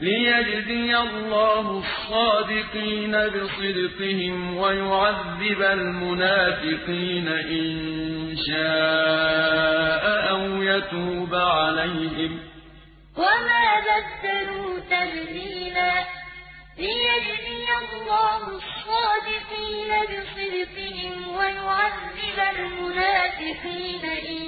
لِيَجْزِيَ اللَّهُ الصَّادِقِينَ بِصِدْقِهِمْ وَيُعَذِّبَ الْمُنَافِقِينَ إِن شَاءَ أَوْ يَتُوبَ عَلَيْهِمْ ۚ وَمَا بَدَّلُوا تَبْدِيلًا لِيَجْزِيَ اللَّهُ الصَّادِقِينَ بِصِدْقِهِمْ وَيُعَذِّبَ الْمُنَافِقِينَ إِن